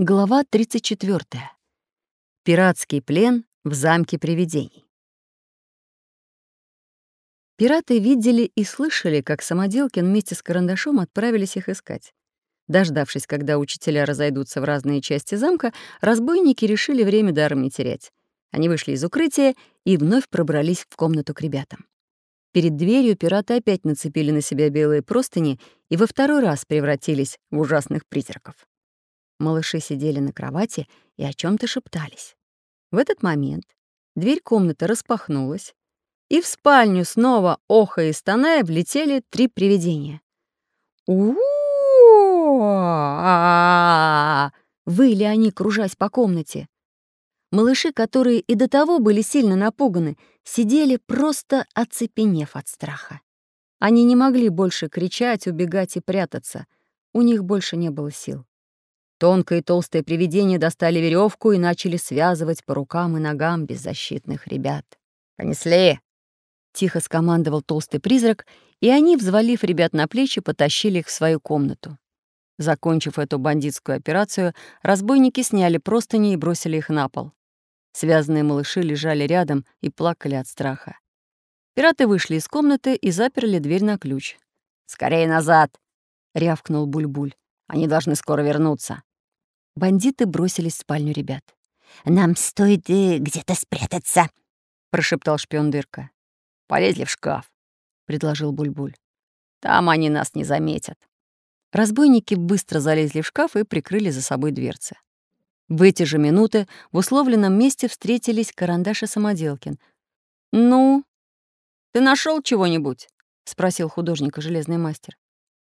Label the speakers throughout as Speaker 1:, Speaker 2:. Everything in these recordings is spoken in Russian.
Speaker 1: Глава 34. Пиратский плен в замке привидений. Пираты видели и слышали, как Самоделкин вместе с Карандашом отправились их искать. Дождавшись, когда учителя разойдутся в разные части замка, разбойники решили время даром не терять. Они вышли из укрытия и вновь пробрались в комнату к ребятам. Перед дверью пираты опять нацепили на себя белые простыни и во второй раз превратились в ужасных призраков. Малыши сидели на кровати и о чем то шептались. В этот момент дверь комнаты распахнулась, и в спальню снова, охая и стоная, влетели три привидения. у выли они, кружась по комнате. Малыши, которые и до того были сильно напуганы, сидели просто оцепенев от страха. Они не могли больше кричать, убегать и прятаться. У них больше не было сил. Тонкое и толстое привидение достали веревку и начали связывать по рукам и ногам беззащитных ребят. «Понесли!» — тихо скомандовал толстый призрак, и они, взвалив ребят на плечи, потащили их в свою комнату. Закончив эту бандитскую операцию, разбойники сняли простыни и бросили их на пол. Связанные малыши лежали рядом и плакали от страха. Пираты вышли из комнаты и заперли дверь на ключ. «Скорее назад!» — рявкнул Буль-Буль. «Они должны скоро вернуться». Бандиты бросились в спальню ребят.
Speaker 2: «Нам стоит э, где-то спрятаться», —
Speaker 1: прошептал шпион Дырка.
Speaker 3: «Полезли в шкаф», —
Speaker 1: предложил Бульбуль.
Speaker 3: «Там они нас не заметят».
Speaker 1: Разбойники быстро залезли в шкаф и прикрыли за собой дверцы. В эти же минуты в условленном месте встретились Карандаш и Самоделкин. «Ну, ты нашел чего-нибудь?» — спросил художника железный мастер.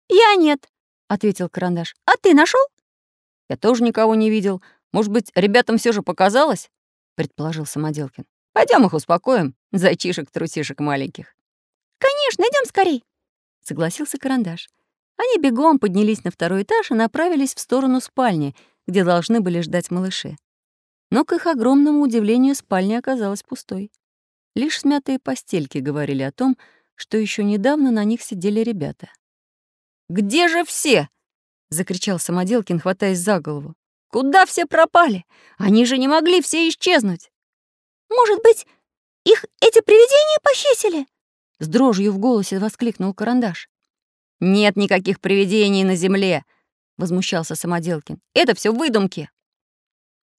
Speaker 4: «Я нет», — ответил Карандаш. «А ты нашел?
Speaker 1: Я тоже никого не видел. Может быть, ребятам все же показалось? предположил Самоделкин. Пойдем их успокоим, зайчишек-трусишек маленьких.
Speaker 4: Конечно, идем скорей, согласился Карандаш. Они бегом поднялись на второй этаж и направились в сторону спальни, где должны были ждать малыши. Но, к их огромному удивлению, спальня оказалась пустой. Лишь смятые постельки говорили о том, что еще недавно на них сидели ребята.
Speaker 1: «Где же все?» — закричал Самоделкин, хватаясь за голову. «Куда все пропали? Они же не могли все исчезнуть!»
Speaker 4: «Может быть, их эти привидения похитили?»
Speaker 1: С дрожью в голосе воскликнул Карандаш. «Нет никаких привидений на земле!» — возмущался Самоделкин. «Это все выдумки!»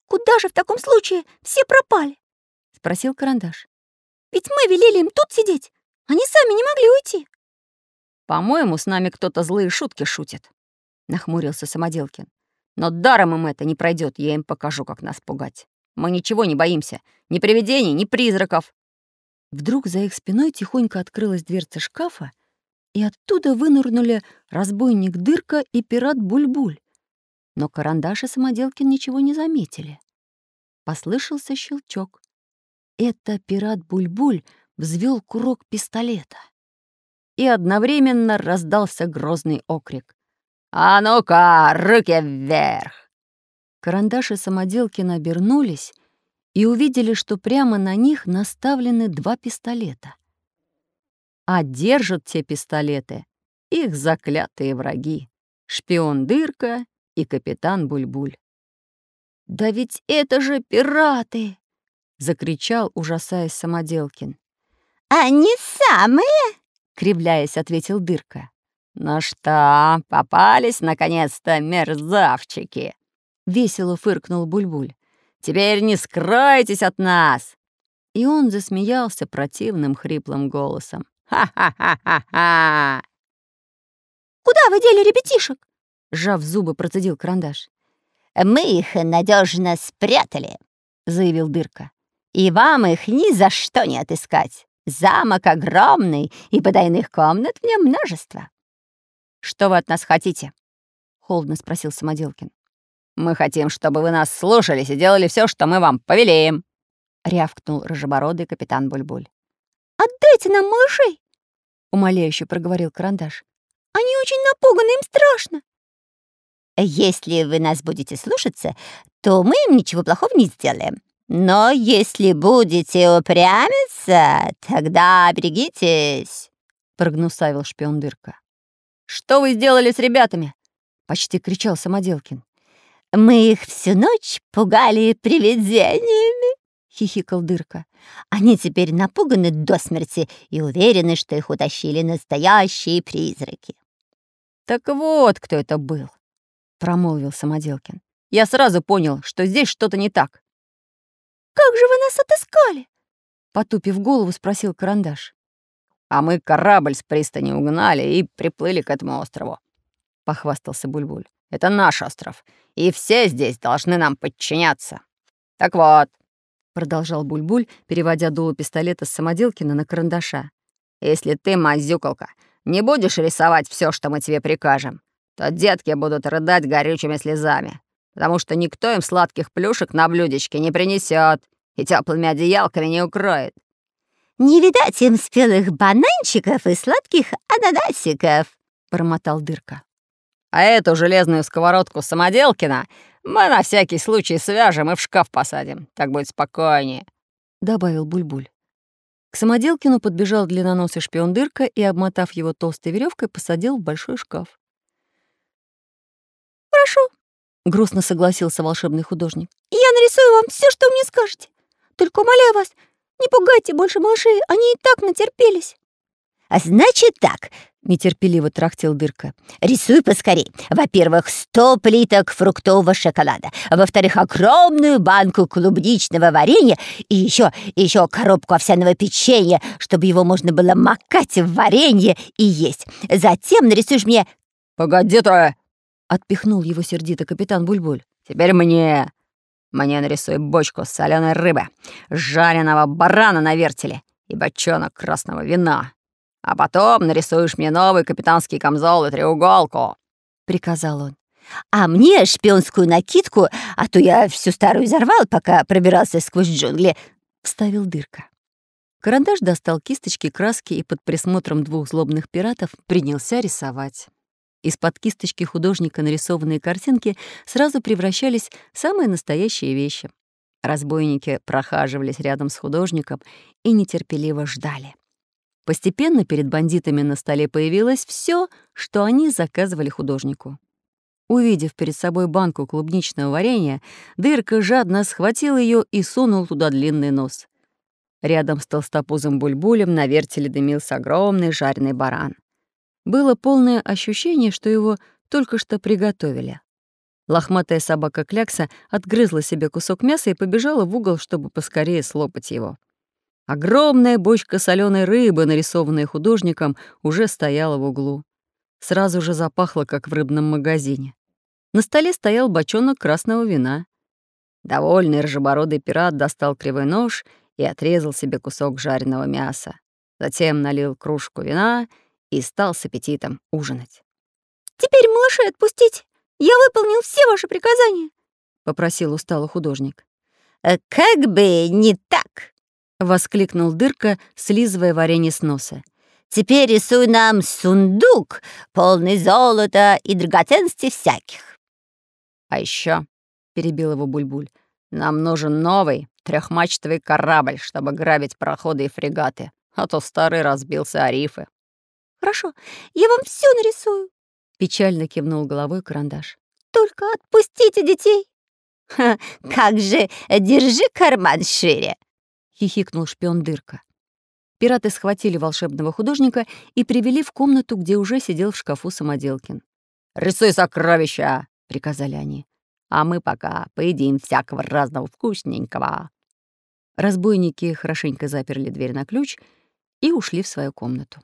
Speaker 4: «Куда же в таком случае все пропали?» — спросил Карандаш. «Ведь мы велели им тут сидеть. Они сами не могли уйти».
Speaker 1: «По-моему, с нами кто-то злые шутки шутит», — нахмурился Самоделкин. «Но даром им это не пройдет, я им покажу, как нас пугать. Мы ничего не боимся, ни привидений, ни призраков». Вдруг за их спиной тихонько открылась дверца шкафа, и оттуда вынырнули разбойник Дырка и пират Буль-Буль. Но Карандаш и Самоделкин ничего не заметили. Послышался щелчок. Это пират Буль-Буль взвел курок пистолета. И одновременно раздался грозный окрик.
Speaker 3: «А ну-ка, руки вверх!»
Speaker 1: Карандаш и Самоделкин обернулись и увидели, что прямо на них наставлены два пистолета. А держат те пистолеты их заклятые враги — шпион Дырка и капитан Бульбуль.
Speaker 4: «Да ведь это же пираты!»
Speaker 1: — закричал, ужасаясь Самоделкин.
Speaker 2: «Они самые!»
Speaker 1: — кривляясь, ответил Дырка.
Speaker 3: «Ну что, попались, наконец-то, мерзавчики?»
Speaker 1: — весело фыркнул Бульбуль.
Speaker 3: «Теперь не скройтесь от нас!»
Speaker 1: И он засмеялся противным хриплым голосом.
Speaker 3: «Ха-ха-ха-ха-ха!»
Speaker 4: «Куда вы дели ребятишек?»
Speaker 1: — сжав зубы, процедил карандаш.
Speaker 2: «Мы их надежно спрятали», — заявил Дырка. «И вам их ни за что не отыскать. Замок огромный, и потайных комнат в нем множество.
Speaker 1: «Что вы от нас хотите?» — холодно спросил Самоделкин.
Speaker 3: «Мы хотим, чтобы вы нас слушались и делали все, что мы вам повелеем», —
Speaker 1: рявкнул рыжебородый капитан Бульбуль.
Speaker 4: «Отдайте нам малышей!»
Speaker 1: — умоляюще проговорил Карандаш.
Speaker 4: «Они очень напуганы, им страшно!»
Speaker 2: «Если вы нас будете слушаться, то мы им ничего плохого не сделаем. Но если будете упрямиться, тогда берегитесь!» — прогнусавил шпион Дырка.
Speaker 1: «Что вы сделали с ребятами?» — почти кричал Самоделкин.
Speaker 2: Мы их всю ночь пугали привидениями, хихикал Дырка. Они теперь напуганы до смерти и уверены, что их утащили настоящие призраки.
Speaker 4: Так вот, кто это был, промолвил Самоделкин. Я сразу понял, что здесь что-то не так.
Speaker 1: Как же вы нас отыскали?
Speaker 4: Потупив голову, спросил Карандаш.
Speaker 3: А мы корабль с пристани угнали и приплыли к этому острову. Похвастался Бульбуль. Это наш остров, и все здесь должны нам подчиняться. Так вот, продолжал Бульбуль, переводя дуло пистолета с самоделкина на карандаша. Если ты, мазюкалка, не будешь рисовать все, что мы тебе прикажем, то детки будут рыдать горючими слезами, потому что никто им сладких плюшек на блюдечке не принесет и теплыми одеялками не укроет.
Speaker 2: «Не видать им спелых бананчиков и сладких ананасиков», — бормотал Дырка.
Speaker 3: «А эту железную сковородку Самоделкина мы на всякий случай свяжем и в шкаф посадим. Так будет спокойнее», —
Speaker 4: добавил Бульбуль. К Самоделкину подбежал длинноносый шпион Дырка и, обмотав его толстой веревкой, посадил в большой шкаф.
Speaker 1: «Хорошо», —
Speaker 4: грустно согласился волшебный художник.
Speaker 1: «Я нарисую вам все, что мне скажете. Только умоляю вас, не пугайте больше малышей, они и так натерпелись».
Speaker 2: «А значит так», —
Speaker 4: нетерпеливо трахтел Дырка.
Speaker 2: «Рисуй поскорей. Во-первых, сто плиток фруктового шоколада. Во-вторых, огромную банку клубничного варенья. И еще, еще коробку овсяного печенья, чтобы его можно было макать в варенье и есть. Затем нарисуешь мне...»
Speaker 3: «Погоди ты!»
Speaker 4: — отпихнул его сердито капитан Бульбуль.
Speaker 3: «Теперь мне...» Мне нарисуй бочку соленой рыбы, жареного барана на вертеле и бочонок красного вина. А потом нарисуешь мне новый капитанский камзол и треуголку», — приказал он.
Speaker 2: «А мне шпионскую накидку, а то я всю старую изорвал, пока пробирался сквозь джунгли», — вставил дырка.
Speaker 4: Карандаш достал кисточки, краски и под присмотром двух злобных пиратов принялся рисовать. Из-под кисточки художника нарисованные картинки сразу превращались в самые настоящие вещи. Разбойники прохаживались рядом с художником и нетерпеливо ждали. Постепенно перед бандитами на столе появилось все, что они заказывали художнику. Увидев перед собой банку клубничного варенья, дырка жадно схватил ее и сунул туда длинный нос. Рядом с толстопузым бульбулем на вертеле дымился огромный жареный баран. Было полное ощущение, что его только что приготовили. Лохматая собака Клякса отгрызла себе кусок мяса и побежала в угол, чтобы поскорее слопать его. Огромная бочка соленой рыбы, нарисованная художником, уже стояла в углу. Сразу же запахло, как в рыбном магазине. На столе стоял бочонок красного вина. Довольный рыжебородый пират достал кривой нож и отрезал себе кусок жареного мяса. Затем налил кружку вина — и стал с аппетитом ужинать.
Speaker 1: «Теперь малышей отпустить! Я выполнил все ваши приказания!»
Speaker 4: — попросил устало художник.
Speaker 2: «Э, «Как бы не так!»
Speaker 4: — воскликнул Дырка, слизывая варенье с носа.
Speaker 2: «Теперь рисуй нам сундук, полный золота и драгоценностей всяких».
Speaker 3: «А еще, перебил его Бульбуль, — «нам нужен новый трехмачтовый корабль, чтобы грабить проходы и фрегаты, а то старый разбился о рифы».
Speaker 1: Хорошо, я вам все нарисую.
Speaker 4: Печально кивнул головой карандаш.
Speaker 1: Только отпустите детей.
Speaker 2: Ха, как же, держи карман шире.
Speaker 4: Хихикнул шпион Дырка. Пираты схватили волшебного художника и привели в комнату, где уже сидел в шкафу Самоделкин.
Speaker 3: «Рисуй сокровища!» — приказали они. «А мы пока поедим всякого разного вкусненького».
Speaker 4: Разбойники хорошенько заперли дверь на ключ и ушли в свою комнату.